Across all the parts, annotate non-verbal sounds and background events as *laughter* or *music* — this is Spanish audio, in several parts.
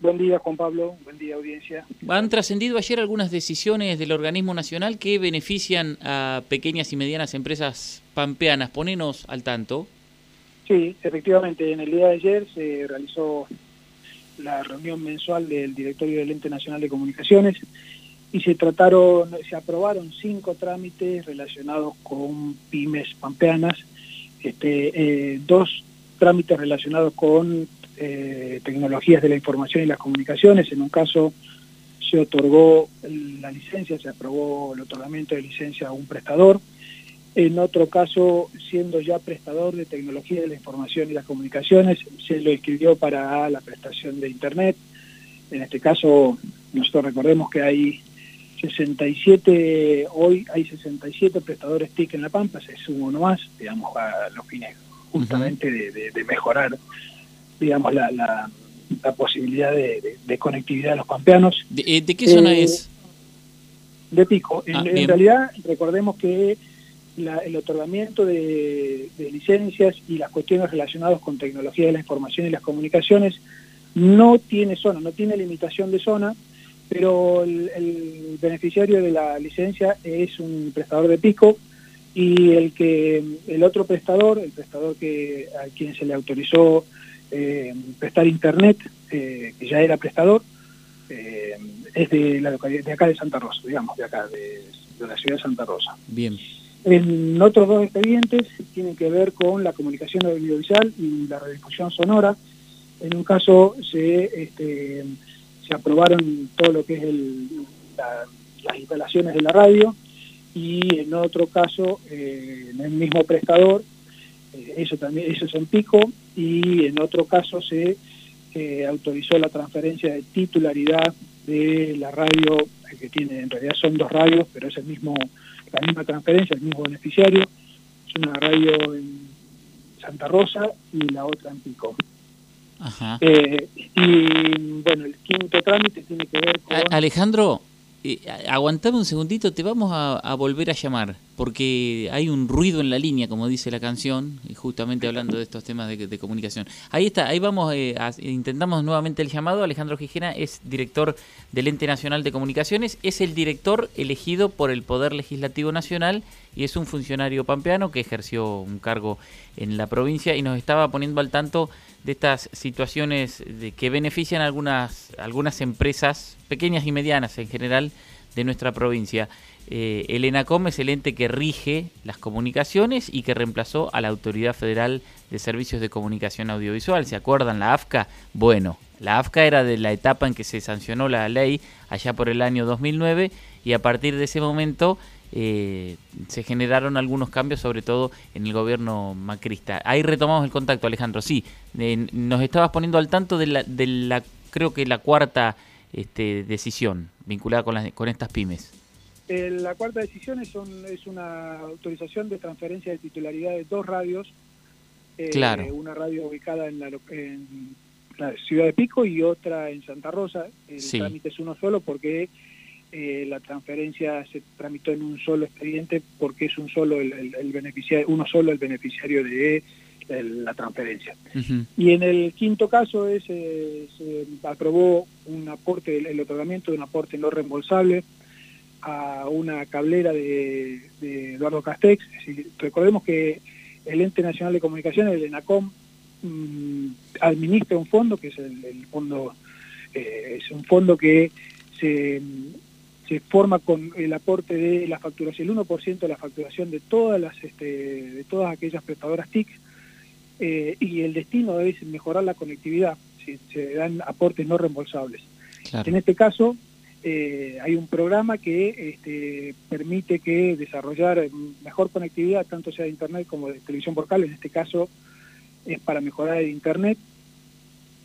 Buen día, Juan Pablo. Buen día, audiencia. Han trascendido ayer algunas decisiones del organismo nacional que benefician a pequeñas y medianas empresas pampeanas. Ponenos al tanto. Sí, efectivamente, en el día de ayer se realizó la reunión mensual del directorio del Ente Nacional de Comunicaciones y se trataron, se aprobaron cinco trámites relacionados con pymes pampeanas, este, eh, dos trámites relacionados con eh, tecnologías de la información y las comunicaciones. En un caso se otorgó la licencia, se aprobó el otorgamiento de licencia a un prestador. En otro caso, siendo ya prestador de tecnología de la información y las comunicaciones, se lo inscribió para la prestación de Internet. En este caso, nosotros recordemos que hay 67, hoy hay 67 prestadores TIC en La Pampa, se suma uno más, digamos, a los fines justamente de, mejorar, digamos, la, la, posibilidad de, conectividad de los pampeanos. ¿De, eh, qué zona eh, es? De Pico. en, ah, realidad, recordemos que el otorgamiento de, licencias y las cuestiones relacionadas con tecnología de la información y las comunicaciones no tiene zona, no tiene limitación de zona, pero el, beneficiario de la licencia es un prestador de pico y el que el otro prestador, el prestador que a quien se le autorizó eh, prestar internet, eh, que ya era prestador, eh, es de la de acá de Santa Rosa, digamos, de acá, de, de, la ciudad de Santa Rosa. Bien. En otros dos expedientes tienen que ver con la comunicación audiovisual y la redifusión sonora. En un caso se este, se aprobaron todo lo que es las instalaciones de la radio y en otro caso, eh, en el mismo prestador, eso también eso es en pico, y en otro caso se eh, autorizó la transferencia de titularidad de la radio, que tiene, en realidad son dos radios, pero es el mismo, la misma transferencia, el mismo beneficiario, es una radio en Santa Rosa y la otra en Pico. Eh, y bueno, el quinto trámite tiene que ver con... Alejandro, eh, aguantame un segundito, te vamos a, volver a llamar, porque hay un ruido en la línea, como dice la canción, justamente hablando de estos temas de, comunicación. Ahí está, ahí vamos, eh, intentamos nuevamente el llamado. Alejandro Gijena es director del Ente Nacional de Comunicaciones, es el director elegido por el Poder Legislativo Nacional y es un funcionario pampeano que ejerció un cargo en la provincia y nos estaba poniendo al tanto de estas situaciones de que benefician algunas, algunas empresas, pequeñas y medianas en general, de nuestra provincia. Eh, el ENACOM es el ente que rige las comunicaciones y que reemplazó a la Autoridad Federal de Servicios de Comunicación Audiovisual. ¿Se acuerdan la AFCA? Bueno, la AFCA era de la etapa en que se sancionó la ley allá por el año 2009 y a partir de ese momento eh, se generaron algunos cambios, sobre todo en el gobierno macrista. Ahí retomamos el contacto, Alejandro. Sí, eh, nos estabas poniendo al tanto de la, de la creo que la cuarta este, decisión vinculada con, con estas pymes. Eh, la cuarta decisión es, es, una autorización de transferencia de titularidad de dos radios. claro. Una radio ubicada en la, en ciudad de Pico y otra en Santa Rosa. El trámite es uno solo porque eh, la transferencia se tramitó en un solo expediente porque es un solo el, beneficiario, uno solo el beneficiario de la transferencia. Y en el quinto caso es, eh, se aprobó un aporte, el, otorgamiento de un aporte no reembolsable a una cablera de, Eduardo Castex. recordemos que el Ente Nacional de Comunicaciones, el ENACOM, mm, administra un fondo, que es el, fondo, eh, es un fondo que se se forma con el aporte de la facturación, el 1% de la facturación de todas las este, de todas aquellas prestadoras TIC eh, y el destino es mejorar la conectividad, si se dan aportes no reembolsables. En este caso eh, hay un programa que este, permite que desarrollar mejor conectividad, tanto sea de internet como de televisión por cable, en este caso es para mejorar el internet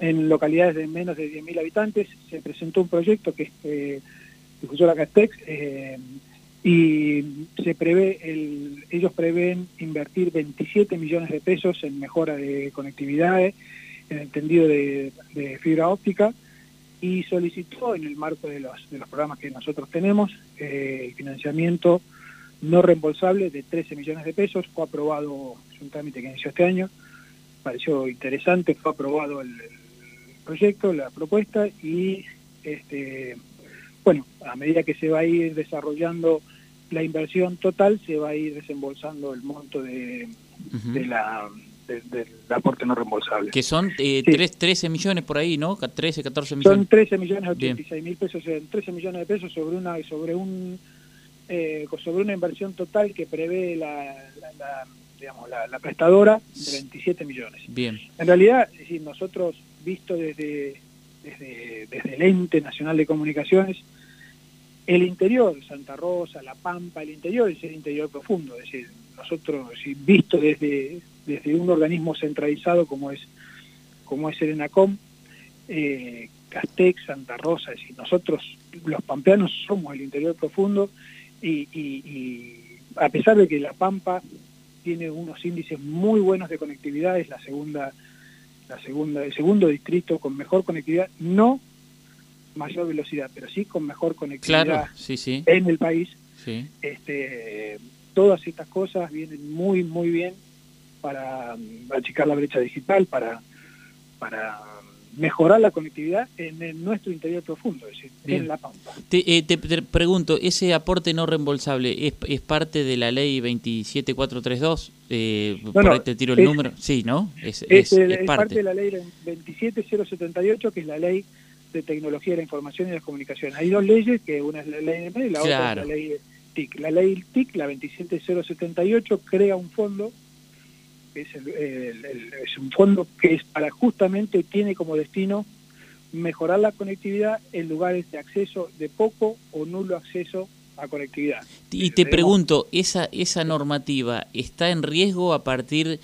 en localidades de menos de 10.000 habitantes. Se presentó un proyecto que eh, difusora Castex, eh, y se prevé el, ellos prevén invertir 27 millones de pesos en mejora de conectividad, en el tendido de, fibra óptica, y solicitó en el marco de los, de los programas que nosotros tenemos eh, el financiamiento no reembolsable de 13 millones de pesos, fue aprobado, es un trámite que inició este año, pareció interesante, fue aprobado el, proyecto, la propuesta y este, bueno, a medida que se va a ir desarrollando la inversión total, se va a ir desembolsando el monto de, la del aporte no reembolsable. Que son eh, 13 millones por ahí, ¿no? 13, 14 millones. Son 13 millones 86 mil pesos, 13 millones de pesos sobre una sobre un eh, sobre una inversión total que prevé la, digamos, la, prestadora de 27 millones. Bien. En realidad, es decir, nosotros, visto desde, desde, desde el Ente Nacional de Comunicaciones, el interior, Santa Rosa, La Pampa, el interior es el interior profundo, es decir, nosotros, visto desde, desde un organismo centralizado como es, como es el ENACOM, eh, Castex, Santa Rosa, es decir, nosotros los pampeanos somos el interior profundo y, y, a pesar de que La Pampa tiene unos índices muy buenos de conectividad, es la segunda, la segunda, el segundo distrito con mejor conectividad, no mayor velocidad, pero sí con mejor conectividad en el país. Este, todas estas cosas vienen muy, muy bien para achicar la brecha digital, para, para mejorar la conectividad en, nuestro interior profundo, es decir, en La Pampa. Eh, te, pregunto, ¿ese aporte no reembolsable es, es parte de la ley 27432? Eh, por ahí te tiro el número. Sí, ¿no? Es, es, parte. de la ley 27078, que es la ley de tecnología de la información y las comunicaciones. Hay dos leyes, que una es la ley de y la otra es la ley TIC. La ley TIC, la 27078, crea un fondo es, es un fondo que es para justamente tiene como destino mejorar la conectividad en lugares de acceso de poco o nulo acceso a conectividad. Y te pregunto, ¿esa, esa normativa está en riesgo a partir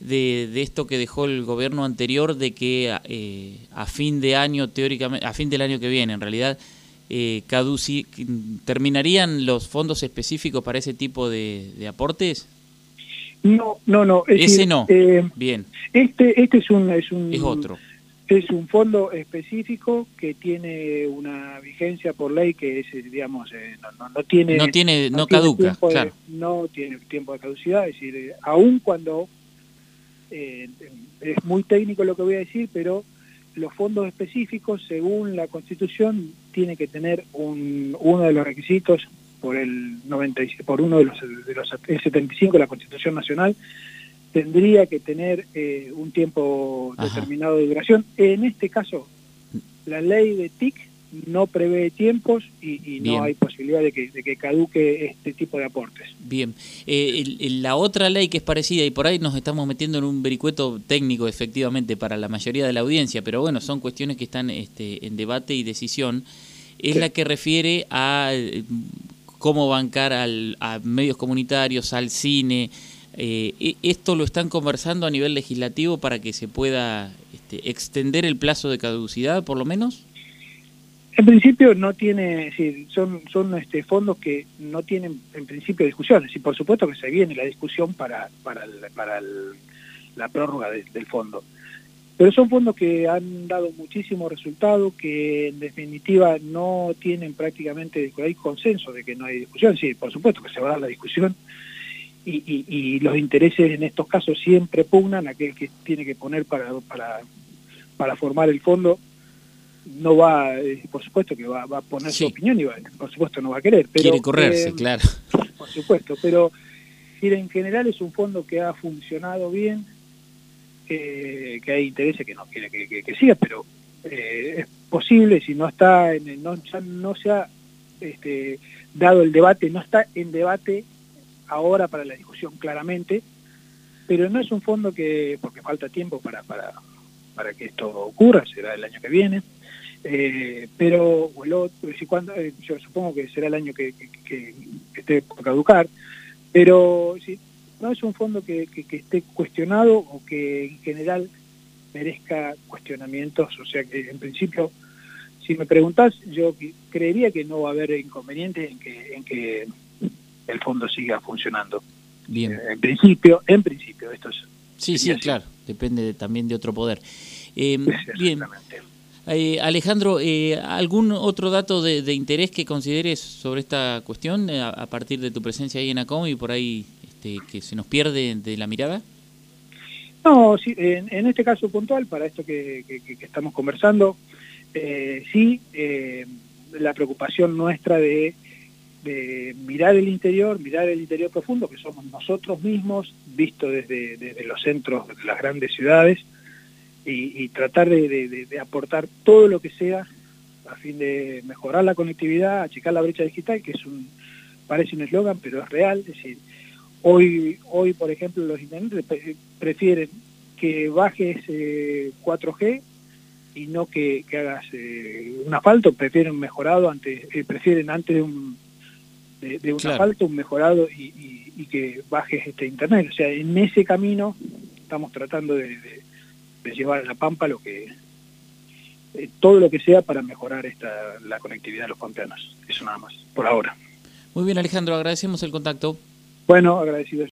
de, de esto que dejó el gobierno anterior de que eh, a fin de año, teóricamente, a fin del año que viene, en realidad, eh, caduci, terminarían los fondos específicos para ese tipo de, de aportes? No, no, no. Ese no. Eh, Bien. Este, este es un, es un. Es otro. Es un fondo específico que tiene una vigencia por ley que es, digamos, eh, no, no, tiene. No tiene, no, caduca, claro. no tiene tiempo de caducidad, es decir, eh, aun cuando es muy técnico lo que voy a decir, pero los fondos específicos, según la Constitución, tiene que tener un, uno de los requisitos por el 90, por uno de los, de los el 75 de la Constitución Nacional tendría que tener eh, un tiempo determinado de duración. En este caso, la ley de TIC no prevé tiempos y, no hay posibilidad de que, de que, caduque este tipo de aportes. Bien, eh, la otra ley que es parecida, y por ahí nos estamos metiendo en un vericueto técnico efectivamente para la mayoría de la audiencia, pero bueno, son cuestiones que están este, en debate y decisión, es la que refiere a cómo bancar al, a medios comunitarios, al cine. Eh, e, ¿Esto lo están conversando a nivel legislativo para que se pueda este, extender el plazo de caducidad, por lo menos? En principio no tiene, sí, son, son este, fondos que no tienen en principio discusiones y por supuesto que se viene la discusión para, para, para la prórroga del fondo. Pero son fondos que han dado muchísimo resultado, que en definitiva no tienen prácticamente, hay consenso de que no hay discusión, sí, por supuesto que se va a dar la discusión, y, los intereses en estos casos siempre pugnan, aquel que tiene que poner para, para, para formar el fondo no va, eh, por supuesto que va, a poner su opinión y va, por supuesto no va a querer. Pero, Quiere correrse, eh, claro. *laughs* Por supuesto, pero en general es un fondo que ha funcionado bien, que, hay intereses que no quiere que, siga, pero eh, es posible, si no está, en no, no se ha este, dado el debate, no está en debate ahora para la discusión claramente, pero no es un fondo que, porque falta tiempo para, para, para que esto ocurra, será el año que viene, eh, pero si cuando, eh, yo supongo que será el año que, que, esté por caducar, pero si no es un fondo que, que, esté cuestionado o que en general merezca cuestionamientos, o sea que en principio, si me preguntás, yo creería que no va a haber inconvenientes en que, en que el fondo siga funcionando. Bien. Eh, en principio, en principio, esto es... Sí, sí, claro, depende también de otro poder. Eh, *laughs* bien. Eh, Alejandro, eh, ¿algún otro dato de, interés que consideres sobre esta cuestión a, a, partir de tu presencia ahí en ACOM y por ahí este, que se nos pierde de la mirada? No, sí, en, este caso puntual, para esto que, estamos conversando, eh, sí, eh, la preocupación nuestra de, mirar el interior, mirar el interior profundo, que somos nosotros mismos, visto desde, los centros de las grandes ciudades, y, tratar de, aportar todo lo que sea a fin de mejorar la conectividad, achicar la brecha digital, que es un parece un eslogan, pero es real, es decir, Hoy, hoy por ejemplo, los intendentes prefieren que bajes 4G eh, y no que, hagas eh, un asfalto, prefieren mejorado antes, eh, prefieren antes de un, de, un asfalto un mejorado y, que bajes este internet. O sea, en ese camino estamos tratando de, llevar a la pampa lo que todo lo que sea para mejorar esta la conectividad de los pampeanos. Eso nada más, por ahora. Muy bien, Alejandro, agradecemos el contacto. Bueno, agradecido